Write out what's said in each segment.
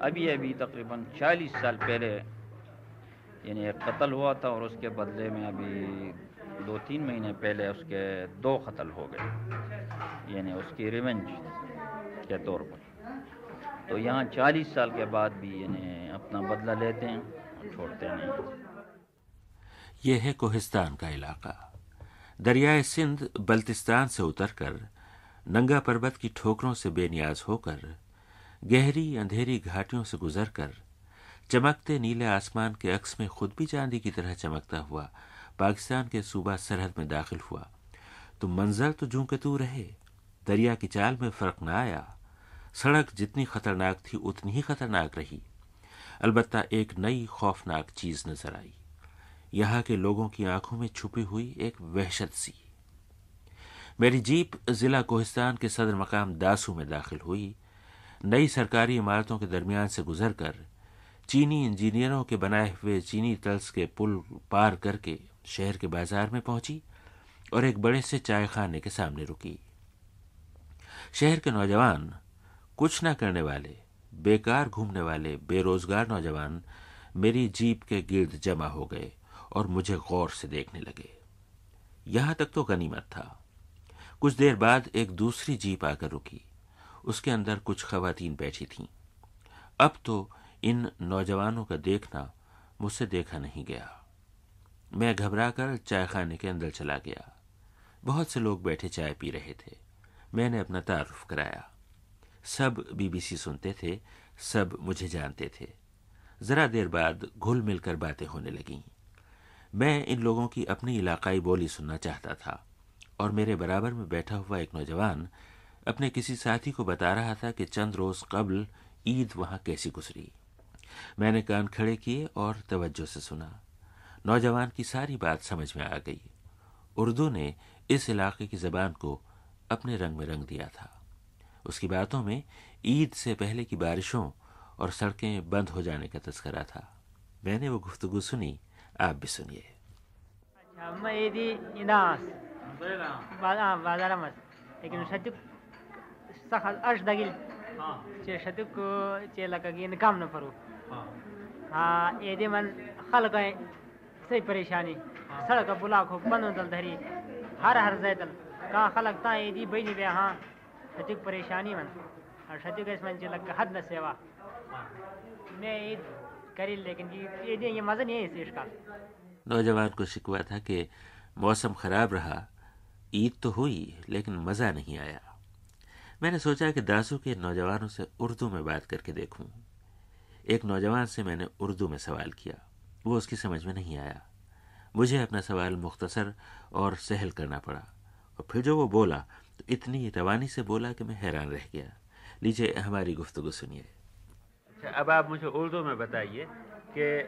ابھی ابھی تقریباً چالیس سال پہلے یعنی ایک قتل ہوا تھا اور اس کے بدلے میں ابھی دو تین مہینے پہلے اس کے دو قتل ہو گئے یعنی اس کی ریونج کے طور پر۔ تو یہاں چالیس سال کے بعد بھی یعنی اپنا بدلہ لیتے ہیں اور چھوڑتے نہیں۔ یہ ہے کوہستان کا علاقہ۔ دریائے سندھ بلتستان سے اتر کر ننگا پربت کی ٹھوکروں سے بے نیاز ہو کر گہری اندھیری گھاٹیوں سے گزر کر چمکتے نیلے آسمان کے عکس میں خود بھی چاندی کی طرح چمکتا ہوا پاکستان کے صوبہ سرحد میں داخل ہوا۔ تو منظر تو جوں کہ تو رہے، دریا کی چال میں فرق نہ آیا۔ سڑک جتنی خطرناک تھی، اتنی ہی خطرناک رہی۔ البتہ ایک نئی خوفناک چیز نظر آئی۔ یہاں کے لوگوں کی آنکھوں میں چھپی ہوئی ایک وحشت سی۔ میری جیپ ضلع کوہستان کے صدر مقام داسو میں داخل ہوئی۔ نئی سرکاری عمارتوں کے درمیان سے گزر کر چینی انجینئروں کے بنائے ہوئے چینی تلس کے پل پار کر کے شہر کے بازار میں پہنچی اور ایک بڑے سے چائے خانے کے سامنے رکی۔ شہر کے نوجوان، کچھ نہ کرنے والے، بیکار گھومنے والے، بے روزگار نوجوان میری جیپ کے گرد جمع ہو گئے اور مجھے غور سے دیکھنے لگے۔ یہاں تک تو غنیمت تھا۔ کچھ دیر بعد ایک دوسری جیپ آ کر رکی۔ اس کے اندر کچھ خواتین بیٹھی تھیں۔ اب تو ان نوجوانوں کا دیکھنا مجھ سے دیکھا نہیں گیا۔ میں گھبرا کر چائے خانے کے اندر چلا گیا۔ بہت سے لوگ بیٹھے چائے پی رہے تھے۔ میں نے اپنا تعارف کرایا۔ سب بی بی سی سنتے تھے، سب مجھے جانتے تھے۔ ذرا دیر بعد گھل مل کر باتیں ہونے لگیں۔ میں ان لوگوں کی اپنی علاقائی بولی سننا چاہتا تھا اور میرے برابر میں بیٹھا ہوا ایک نوجوان اپنے کسی ساتھی کو بتا رہا تھا کہ چند روز قبل عید وہاں کیسی گزری۔ میں نے کان کھڑے کیے اور توجہ سے سنا۔ نوجوان کی ساری بات سمجھ میں آ گئی۔ اردو نے اس علاقے کی زبان کو اپنے رنگ میں رنگ دیا تھا۔ اس کی باتوں میں عید سے پہلے کی بارشوں اور سڑکیں بند ہو جانے کا تذکرہ تھا۔ میں نے وہ گفتگو سنی۔ آپ بھی سنیے۔ سی پریشانی. سڑک بلا کو بند دل دھری. ہر ہر زیدل کا خلق تا ایدی بینی بے ہاں. شتک پریشانی من. اور شتک اس من چلک حد نہ سیوا. میں عید کری لیکن یہ یہ مزہ نہیں ہے اس عشق کا. نوجوان کو شکوا تھا کہ موسم خراب رہا عید تو ہوئی لیکن مزہ نہیں آیا۔ میں نے سوچا کہ داسو کے نوجوانوں سے اردو میں بات کر کے دیکھوں۔ ایک نوجوان سے میں نے اردو میں سوال کیا، وہ اس کی سمجھ میں نہیں آیا۔ مجھے اپنا سوال مختصر اور سہل کرنا پڑا اور پھر جو وہ بولا تو اتنی روانی سے بولا کہ میں حیران رہ گیا۔ لیجیے ہماری گفتگو سنیے۔ اچھا اب آپ مجھے اردو میں بتائیے کہ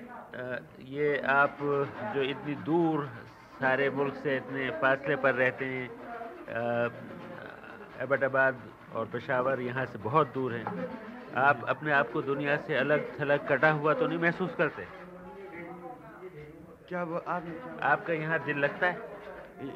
یہ آپ جو اتنی دور سارے ملک سے اتنے فاصلے پر رہتے ہیں ایبٹ آباد اور پشاور یہاں سے بہت دور ہیں۔ آپ اپنے آپ کو دنیا سے الگ تھلگ کٹا ہوا تو نہیں محسوس کرتے۔ کیا آپ آپ کا یہاں دل لگتا ہے؟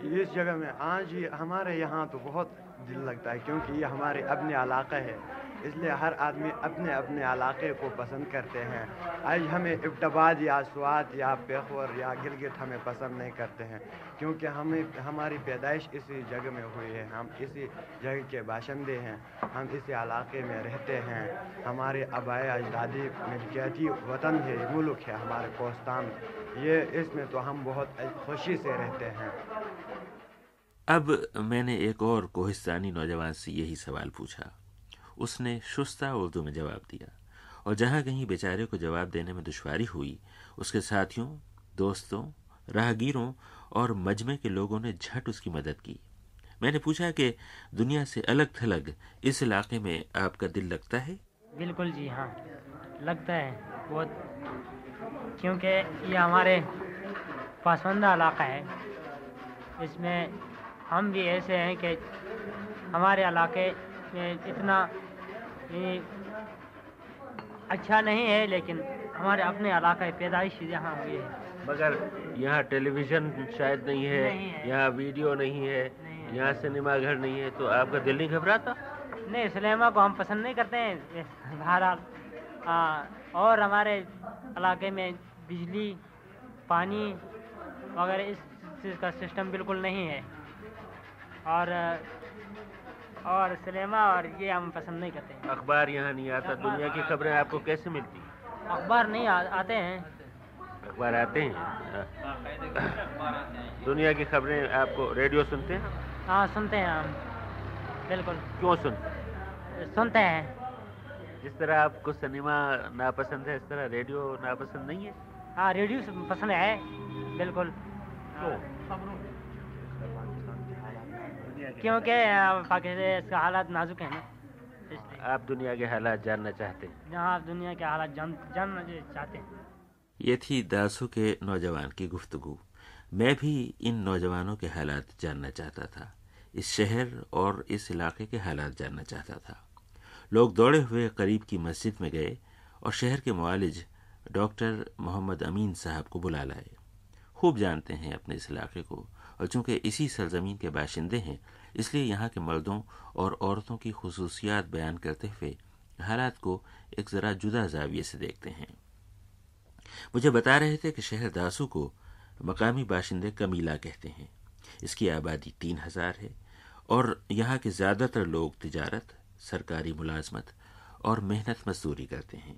اس جگہ میں آج ہمارے یہاں تو بہت دل لگتا ہے کیونکہ یہ ہمارے اپنے علاقہ ہے۔ اس لیے ہر آدمی اپنے اپنے علاقے کو پسند کرتے ہیں۔ آج ہمیں ابتباد یا سوات یا پیخور یا گلگت ہمیں پسند نہیں کرتے ہیں، کیونکہ ہمیں، ہماری پیدائش اسی جگہ میں ہوئی ہے۔ ہم اسی جگہ کے باشندے ہیں، ہم اسی علاقے میں رہتے ہیں۔ ہمارے آبائے اجدادی ملکیتی وطن ہے ملک ہے ہمارے کوستان یہ اس میں تو ہم بہت خوشی سے رہتے ہیں۔ اب میں نے ایک اور کوہستانی نوجوان سے یہی سوال پوچھا۔ اس نے شستہ اردو میں جواب دیا اور جہاں کہیں بیچارے کو جواب دینے میں دشواری ہوئی، اس کے ساتھیوں، دوستوں، راہگیروں اور مجمع کے لوگوں نے جھٹ اس کی مدد کی۔ میں نے پوچھا کہ دنیا سے الگ تھلگ اس علاقے میں آپ کا دل لگتا ہے؟ بالکل جی ہاں لگتا ہے، بہت۔ کیونکہ یہ ہمارے پسندہ علاقہ ہے۔ اس میں ہم بھی ایسے ہیں کہ ہمارے علاقے میں اتنا اچھا نہیں ہے لیکن ہمارے اپنے علاقے پیدائش یہاں ہوئی ہے۔ مگر یہاں ٹیلی ویژن شاید نہیں ہے یہاں ویڈیو نہیں ہے یہاں سنیما گھر نہیں ہے تو آپ کا دل نہیں گھبراتا؟ نہیں سنیما کو ہم پسند نہیں کرتے ہیں۔ بہرحال اور ہمارے علاقے میں بجلی پانی وغیرہ اس چیز کا سسٹم بالکل نہیں ہے۔ اور اور سنیما اور یہ ہم پسند نہیں کرتے ہیں۔ اخبار یہاں نہیں آتا دنیا کی خبریں آپ کو کیسے ملتی؟ اخبار نہیں آتے ہیں۔ اخبار آتے ہیں؟ دنیا کی خبریں آپ کو ریڈیو سنتے ہیں؟ ہاں سنتے ہیں ہم۔ بالکل۔ کیوں سنتے سنتے ہیں۔ جس طرح آپ کو سنیما ناپسند ہے اس طرح ریڈیو ناپسند نہیں ہے؟ ہاں ریڈیو پسند ہے۔ بالکل۔ کیونکہ پاکستان اس کا حالات نازک ہیں نا۔ آپ دنیا کے حالات جاننا چاہتے ہیں۔ جہاں آپ دنیا کے حالات جاننا چاہتے ہیں۔ یہ تھی داسو کے نوجوان کی گفتگو۔ میں بھی ان نوجوانوں کے حالات جاننا چاہتا تھا۔ اس شہر اور اس علاقے کے حالات جاننا چاہتا تھا۔ لوگ دوڑے ہوئے قریب کی مسجد میں گئے اور شہر کے معالج ڈاکٹر محمد امین صاحب کو بلا لائے۔ خوب جانتے ہیں اپنے اس علاقے کو اور چونکہ اسی سرزمین کے باشندے ہیں اس لیے یہاں کے مردوں اور عورتوں کی خصوصیات بیان کرتے ہوئے حالات کو ایک ذرا جدا زاویے سے دیکھتے ہیں۔ مجھے بتا رہے تھے کہ شہر داسو کو مقامی باشندے کمیلا کہتے ہیں۔ اس کی آبادی تین ہزار ہے اور یہاں کے زیادہ تر لوگ تجارت، سرکاری ملازمت اور محنت مزدوری کرتے ہیں۔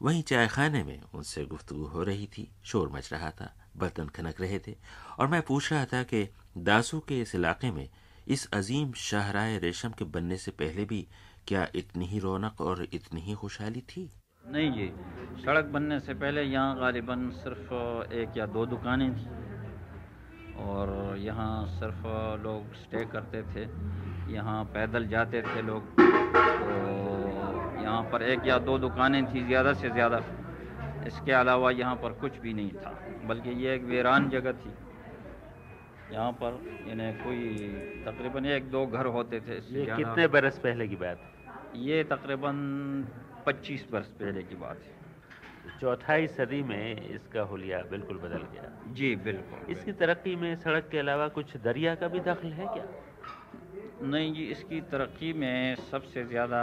وہیں چائے خانے میں ان سے گفتگو ہو رہی تھی، شور مچ رہا تھا، برتن کھنک رہے تھے اور میں پوچھ رہا تھا کہ داسو کے اس علاقے میں اس عظیم شاہراہ ریشم کے بننے سے پہلے بھی کیا اتنی ہی رونق اور اتنی ہی خوشحالی تھی؟ نہیں جی سڑک بننے سے پہلے یہاں غالباً صرف ایک یا دو دکانیں تھیں۔ اور یہاں صرف لوگ سٹے کرتے تھے، یہاں پیدل جاتے تھے لوگ۔ تو یہاں پر ایک یا دو دکانیں تھیں زیادہ سے زیادہ۔ اس کے علاوہ یہاں پر کچھ بھی نہیں تھا، بلکہ یہ ایک ویران جگہ تھی۔ یہاں پر یعنی کوئی تقریباً ایک دو گھر ہوتے تھے۔ کتنے برس پہلے کی بات؟ یہ تقریباً پچیس برس پہلے کی بات۔ ہے چوتھائی صدی میں اس کا حلیہ بالکل بدل گیا۔ جی بالکل۔ اس کی ترقی میں سڑک کے علاوہ کچھ دریا کا بھی دخل ہے کیا؟ نہیں جی اس کی ترقی میں سب سے زیادہ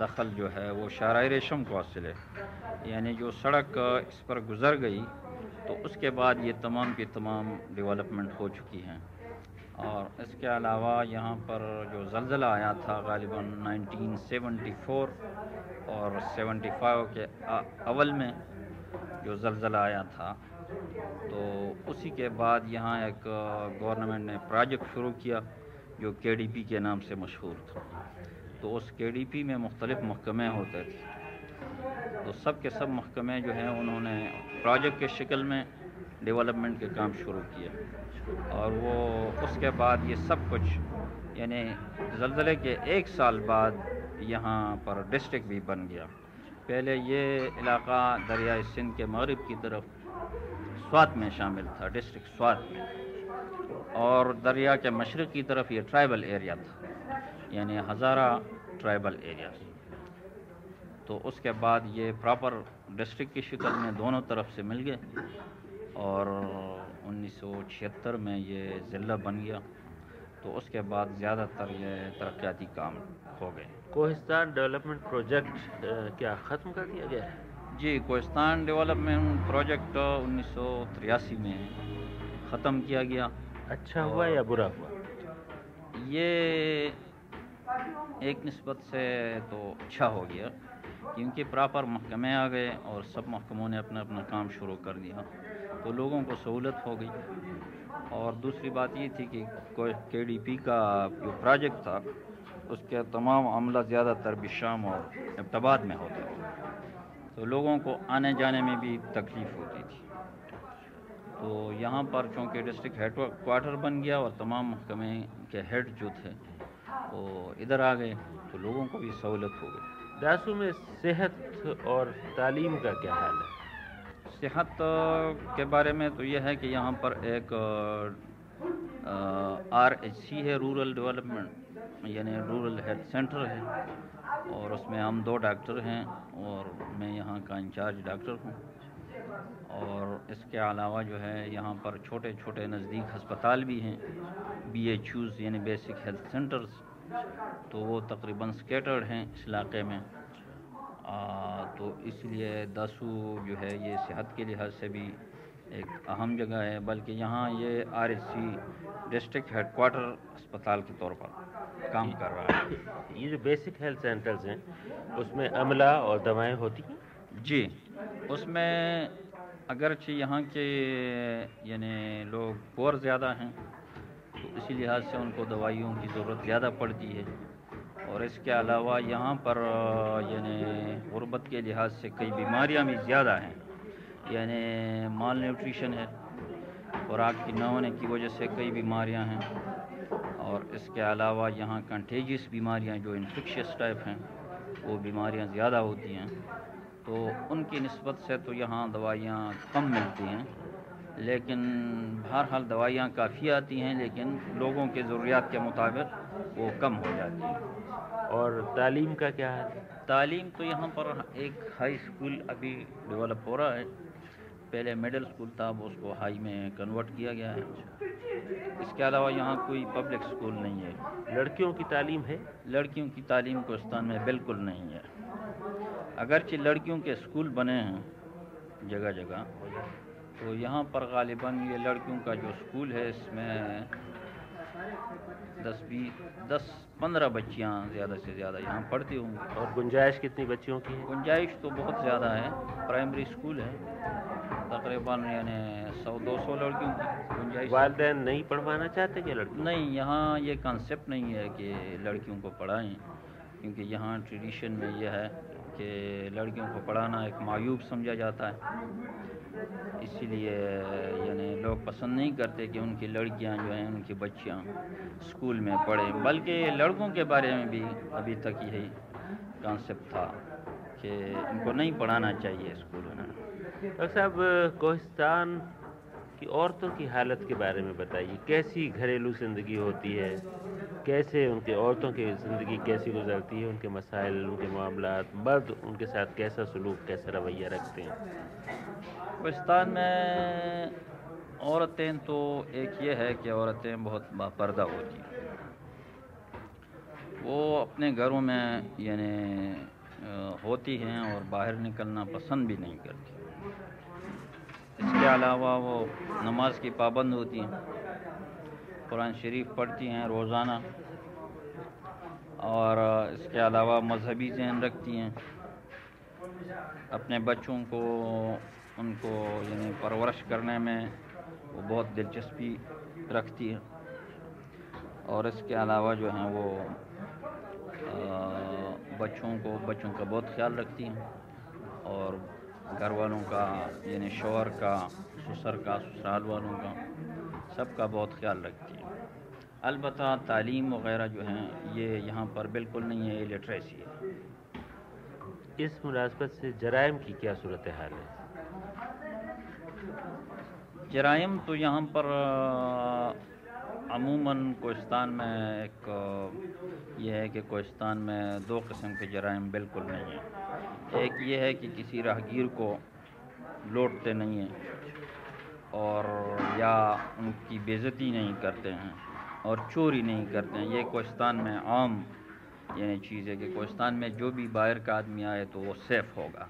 دخل جو ہے وہ شارۂ ریشم کو حاصل ہے۔ یعنی جو سڑک اس پر گزر گئی، تو اس کے بعد یہ تمام کی تمام ڈیولپمنٹ ہو چکی ہیں۔ اور اس کے علاوہ یہاں پر جو زلزلہ آیا تھا غالباً نائنٹین سیونٹی فور اور سیونٹی فائیو کے اول میں جو زلزلہ آیا تھا، تو اسی کے بعد یہاں ایک گورنمنٹ نے پروجیکٹ شروع کیا۔ جو کے ڈی پی کے نام سے مشہور تھا۔ تو اس کے ڈی پی میں مختلف محکمے ہوتے تھے۔ تو سب کے سب محکمے جو ہیں، انہوں نے پروجیکٹ کے شکل میں ڈیولپمنٹ کے کام شروع کیے۔ اور وہ اس کے بعد یہ سب کچھ یعنی زلزلے کے ایک سال بعد یہاں پر ڈسٹرک بھی بن گیا۔ پہلے یہ علاقہ دریائے سندھ کے مغرب کی طرف سوات میں شامل تھا ڈسٹرک سوات میں۔ اور دریا کے مشرق کی طرف یہ ٹرائبل ایریا تھا یعنی ہزارہ ٹرائبل ایریا تو اس کے بعد یہ پراپر ڈسٹرک کی شکل میں دونوں طرف سے مل گئے اور انیس سو چھہتر میں یہ ضلع بن گیا۔ تو اس کے بعد زیادہ تر یہ ترقیاتی کام ہو گئے۔ کوہستان ڈیولپمنٹ پروجیکٹ کیا ختم کر دیا گیا؟ ہے جی کوہستان ڈیولپمنٹ پروجیکٹ انیس سو تریاسی میں ختم کیا گیا۔ اچھا ہوا یا برا ہوا؟ یہ ایک نسبت سے تو اچھا ہو گیا، کیونکہ پراپر محکمے آ گئے اور سب محکموں نے اپنا اپنا کام شروع کر دیا، تو لوگوں کو سہولت ہو گئی۔ اور دوسری بات یہ تھی کہ کے ڈی پی کا جو پروجیکٹ تھا، اس کے تمام عملہ زیادہ تر بھی شام اور ابتباد میں ہوتے تھے، تو لوگوں کو آنے جانے میں بھی تکلیف ہوتی تھی۔ تو یہاں پر چونکہ ڈسٹرکٹ ہیڈ کوارٹر بن گیا اور تمام محکمے کے ہیڈ جو تھے وہ ادھر آ گئے تو لوگوں کو بھی سہولت ہو گئی۔ داسو میں صحت اور تعلیم کا کیا حال ہے؟ صحت کے بارے میں تو یہ ہے کہ یہاں پر ایک آر ایچ سی ہے رورل ڈیولپمنٹ یعنی رورل ہیلتھ سینٹر ہے۔ اور اس میں ہم دو ڈاکٹر ہیں اور میں یہاں کا انچارج ڈاکٹر ہوں۔ اور اس کے علاوہ جو ہے یہاں پر چھوٹے چھوٹے نزدیک ہسپتال بھی ہیں بی ایچ یوز یعنی بیسک ہیلتھ سینٹرز تو وہ تقریباً سکیٹرڈ ہیں اس علاقے میں۔ تو اس لیے داسو جو ہے یہ صحت کے لحاظ سے بھی ایک اہم جگہ ہے بلکہ یہاں یہ R S C district headquarter اسپتال کے طور پر کام کر رہا ہے۔ یہ جو بیسک ہیلتھ سینٹرز ہیں اس میں عملہ اور دوائیں ہوتی ہیں؟ جی۔ اس میں اگرچہ یہاں کے یعنی لوگ پور زیادہ ہیں، تو اسی لحاظ سے ان کو دوائیوں کی ضرورت زیادہ پڑتی ہے۔ اور اس کے علاوہ یہاں پر یعنی غربت کے لحاظ سے کئی بیماریاں بھی زیادہ ہیں۔ یعنی مال نیوٹریشن ہے، خوراک کی نہ ہونے کی وجہ سے کئی بیماریاں ہیں۔ اور اس کے علاوہ یہاں کنٹیجیس بیماریاں جو انفیکشس ٹائپ ہیں، وہ بیماریاں زیادہ ہوتی ہیں۔ تو ان کی نسبت سے تو یہاں دوائیاں کم ملتی ہیں لیکن بہرحال دوائیاں کافی آتی ہیں لیکن لوگوں کے ضروریات کے مطابق وہ کم ہو جاتی ہیں۔ اور تعلیم کا کیا ہے؟ تعلیم تو یہاں پر ایک ہائی اسکول ابھی ڈیولپ ہو رہا ہے۔ پہلے مڈل اسکول تھا وہ اس کو ہائی میں کنورٹ کیا گیا ہے۔ اس کے علاوہ یہاں کوئی پبلک اسکول نہیں ہے۔ لڑکیوں کی تعلیم ہے؟ لڑکیوں کی تعلیم کوستان میں بالکل نہیں ہے۔ اگرچہ لڑکیوں کے اسکول بنے ہیں جگہ جگہ تو یہاں پر غالباً یہ لڑکیوں کا جو اسکول ہے اس میں دس بیس دس پندرہ بچیاں زیادہ سے زیادہ یہاں پڑھتی ہوں۔ اور گنجائش کتنی بچیوں کی ہے؟ گنجائش تو بہت زیادہ ہے۔ پرائمری اسکول ہے۔ تقریباً یعنی سو دو سو لڑکیوں کی گنجائش والدین نہیں پڑھوانا چاہتے کہ لڑکی نہیں یہاں یہ کنسیپٹ نہیں ہے کہ لڑکیوں کو پڑھائیں کیونکہ یہاں ٹریڈیشن میں یہ ہے کہ لڑکیوں کو پڑھانا ایک معیوب سمجھا جاتا ہے۔ اسی لیے یعنی لوگ پسند نہیں کرتے کہ ان کی لڑکیاں جو ہیں، ان کی بچیاں اسکول میں پڑھیں۔ بلکہ لڑکوں کے بارے میں بھی ابھی تک یہی کانسیپٹ تھا کہ ان کو نہیں پڑھانا چاہیے اسکول میں۔ ڈاکٹر صاحب، کوہستان کی عورتوں کی حالت کے بارے میں بتائیے۔ کیسی گھریلو زندگی ہوتی ہے؟ کیسے ان کے عورتوں کی زندگی کیسی گزرتی ہے، ان کے مسائل، ان کے معاملات مرد ان کے ساتھ کیسا سلوک، کیسا رویہ رکھتے ہیں؟ پاکستان میں عورتیں تو ایک یہ ہے کہ عورتیں بہت باپردہ ہوتی ہیں۔ وہ اپنے گھروں میں یعنی ہوتی ہیں اور باہر نکلنا پسند بھی نہیں کرتی۔ اس کے علاوہ وہ نماز کی پابند ہوتی ہیں۔ قرآن شریف پڑھتی ہیں، روزانہ۔ اور اس کے علاوہ مذہبی ذہن رکھتی ہیں۔ اپنے بچوں کو، ان کو یعنی پرورش کرنے میں وہ بہت دلچسپی رکھتی ہیں۔ اور اس کے علاوہ جو ہیں وہ بچوں کو، بچوں کا بہت خیال رکھتی ہیں۔ اور گھر والوں کا یعنی شوہر کا، سسر کا، سسرال والوں کا، سب کا بہت خیال رکھتی ہے البتہ تعلیم وغیرہ جو ہیں یہ یہاں پر بالکل نہیں ہے لٹریسی ہے۔ اس مناسبت سے جرائم کی کیا صورت حال ہے؟ جرائم تو یہاں پر عموماً کوہستان میں ایک یہ ہے کہ کوہستان میں دو قسم کے جرائم بالکل نہیں ہیں۔ ایک یہ ہے کہ کسی راہگیر کو لوٹتے نہیں ہیں اور یا ان کی بےزتی نہیں کرتے ہیں۔ اور چوری نہیں کرتے ہیں۔ یہ کوہستان میں عام یعنی چیز ہے کہ کوہستان میں جو بھی باہر کا آدمی آئے تو وہ سیف ہوگا۔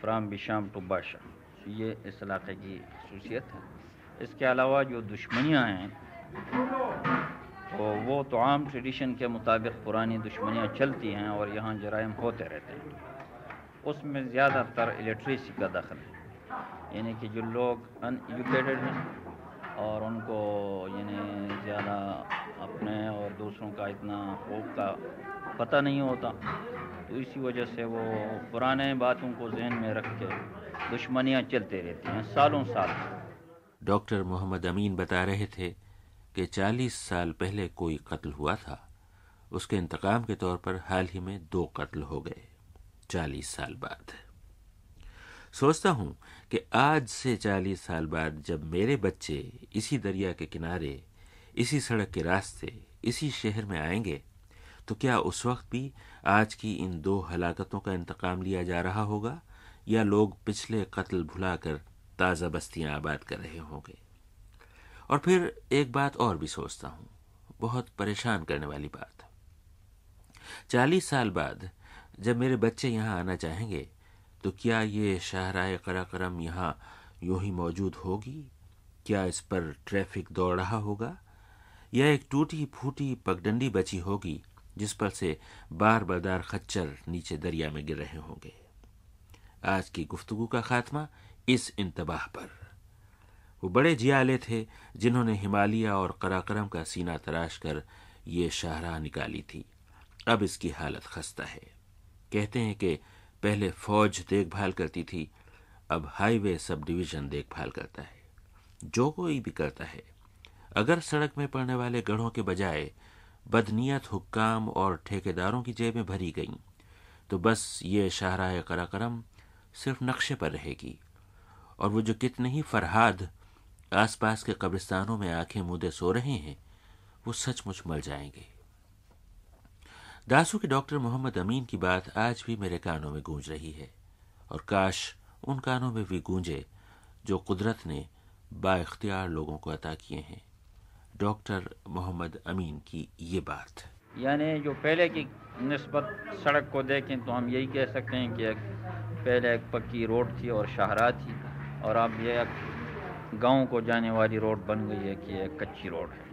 فرام بشام ٹو باشا یہ اس علاقے کی خصوصیت ہے۔ اس کے علاوہ جو دشمنیاں ہیں، تو وہ تو عام ٹریڈیشن کے مطابق پرانی دشمنیاں چلتی ہیں اور یہاں جرائم ہوتے رہتے ہیں۔ اس میں زیادہ تر الیکٹریسی کا دخل ہے۔ یعنی کہ جو لوگ ان ایجوکیٹڈ ہیں اور ان کو یعنی زیادہ اپنے اور دوسروں کا اتنا حقوق کا پتہ نہیں ہوتا۔ تو اسی وجہ سے وہ پرانے باتوں کو ذہن میں رکھ کے دشمنیاں چلتے رہتی ہیں سالوں سال۔ ڈاکٹر محمد امین بتا رہے تھے کہ چالیس سال پہلے کوئی قتل ہوا تھا۔ اس کے انتقام کے طور پر حال ہی میں دو قتل ہو گئے۔ چالیس سال بعد۔ سوچتا ہوں کہ آج سے چالیس سال بعد جب میرے بچے اسی دریا کے کنارے، اسی سڑک کے راستے، اسی شہر میں آئیں گے، تو کیا اس وقت بھی آج کی ان دو ہلاکتوں کا انتقام لیا جا رہا ہوگا؟ یا لوگ پچھلے قتل بھلا کر تازہ بستیاں آباد کر رہے ہوں گے؟ اور پھر ایک بات اور بھی سوچتا ہوں، بہت پریشان کرنے والی بات۔ چالیس سال بعد جب میرے بچے یہاں آنا چاہیں گے تو کیا یہ شاہراہ قرا کرم یہاں یوں ہی موجود ہوگی؟ کیا اس پر ٹریفک دوڑ رہا ہوگا؟ یا ایک ٹوٹی پھوٹی پگڈنڈی بچی ہوگی جس پر سے بار بردار خچر نیچے دریا میں گر رہے ہوں گے؟ آج کی گفتگو کا خاتمہ اس انتباہ پر۔ وہ بڑے جیالے تھے جنہوں نے ہمالیہ اور قراقرم کا سینہ تراش کر یہ شاہراہ نکالی تھی۔ اب اس کی حالت خستہ ہے۔ کہتے ہیں کہ پہلے فوج دیکھ بھال کرتی تھی، اب ہائی وے سب ڈویژن دیکھ بھال کرتا ہے۔ جو کوئی بھی کرتا ہے۔ اگر سڑک میں پڑنے والے گڑھوں کے بجائے بدنیت، حکام اور ٹھیکیداروں کی جیبیں بھری گئیں، تو بس یہ شاہراہ قراقرم صرف نقشے پر رہے گی۔ اور وہ جو کتنے ہی فرہاد آس پاس کے قبرستانوں میں آنکھیں مودے سو رہے ہیں، وہ سچ مچ مل جائیں گے۔ داسو کے ڈاکٹر محمد امین کی بات آج بھی میرے کانوں میں گونج رہی ہے اور کاش ان کانوں میں بھی گونجے جو قدرت نے با اختیار لوگوں کو عطا کیے ہیں۔ ڈاکٹر محمد امین کی یہ بات۔ یعنی جو پہلے کی نسبت سڑک کو دیکھیں تو ہم یہی کہہ سکتے ہیں کہ ایک پہلے ایک پکی روڈ تھی اور شاہراہ تھی اور اب یہ ایک گاؤں کو جانے والی روڈ بن گئی ہے کہ ایک کچی روڈ ہے۔